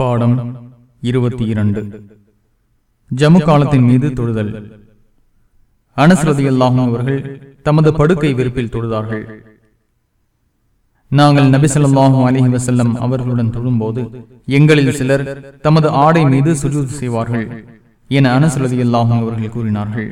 பாடம் இருபத்தி இரண்டு. ஜம்மு காலத்தின் மீது தொழுதல். அனஸ்ரதி அல்லாஹும் அவர்கள் தமது படுக்கை விருப்பில் தொழுதார்கள். நாங்கள் நபி ஸல்லல்லாஹு வசல்லம் அவர்களுடன் தொழும்போது எங்களில் சிலர் தமது ஆடை மீது சுஜூத் செய்வார்கள் என அனஸ்ரதி அல்லாஹும் அவர்கள் கூறினார்கள்.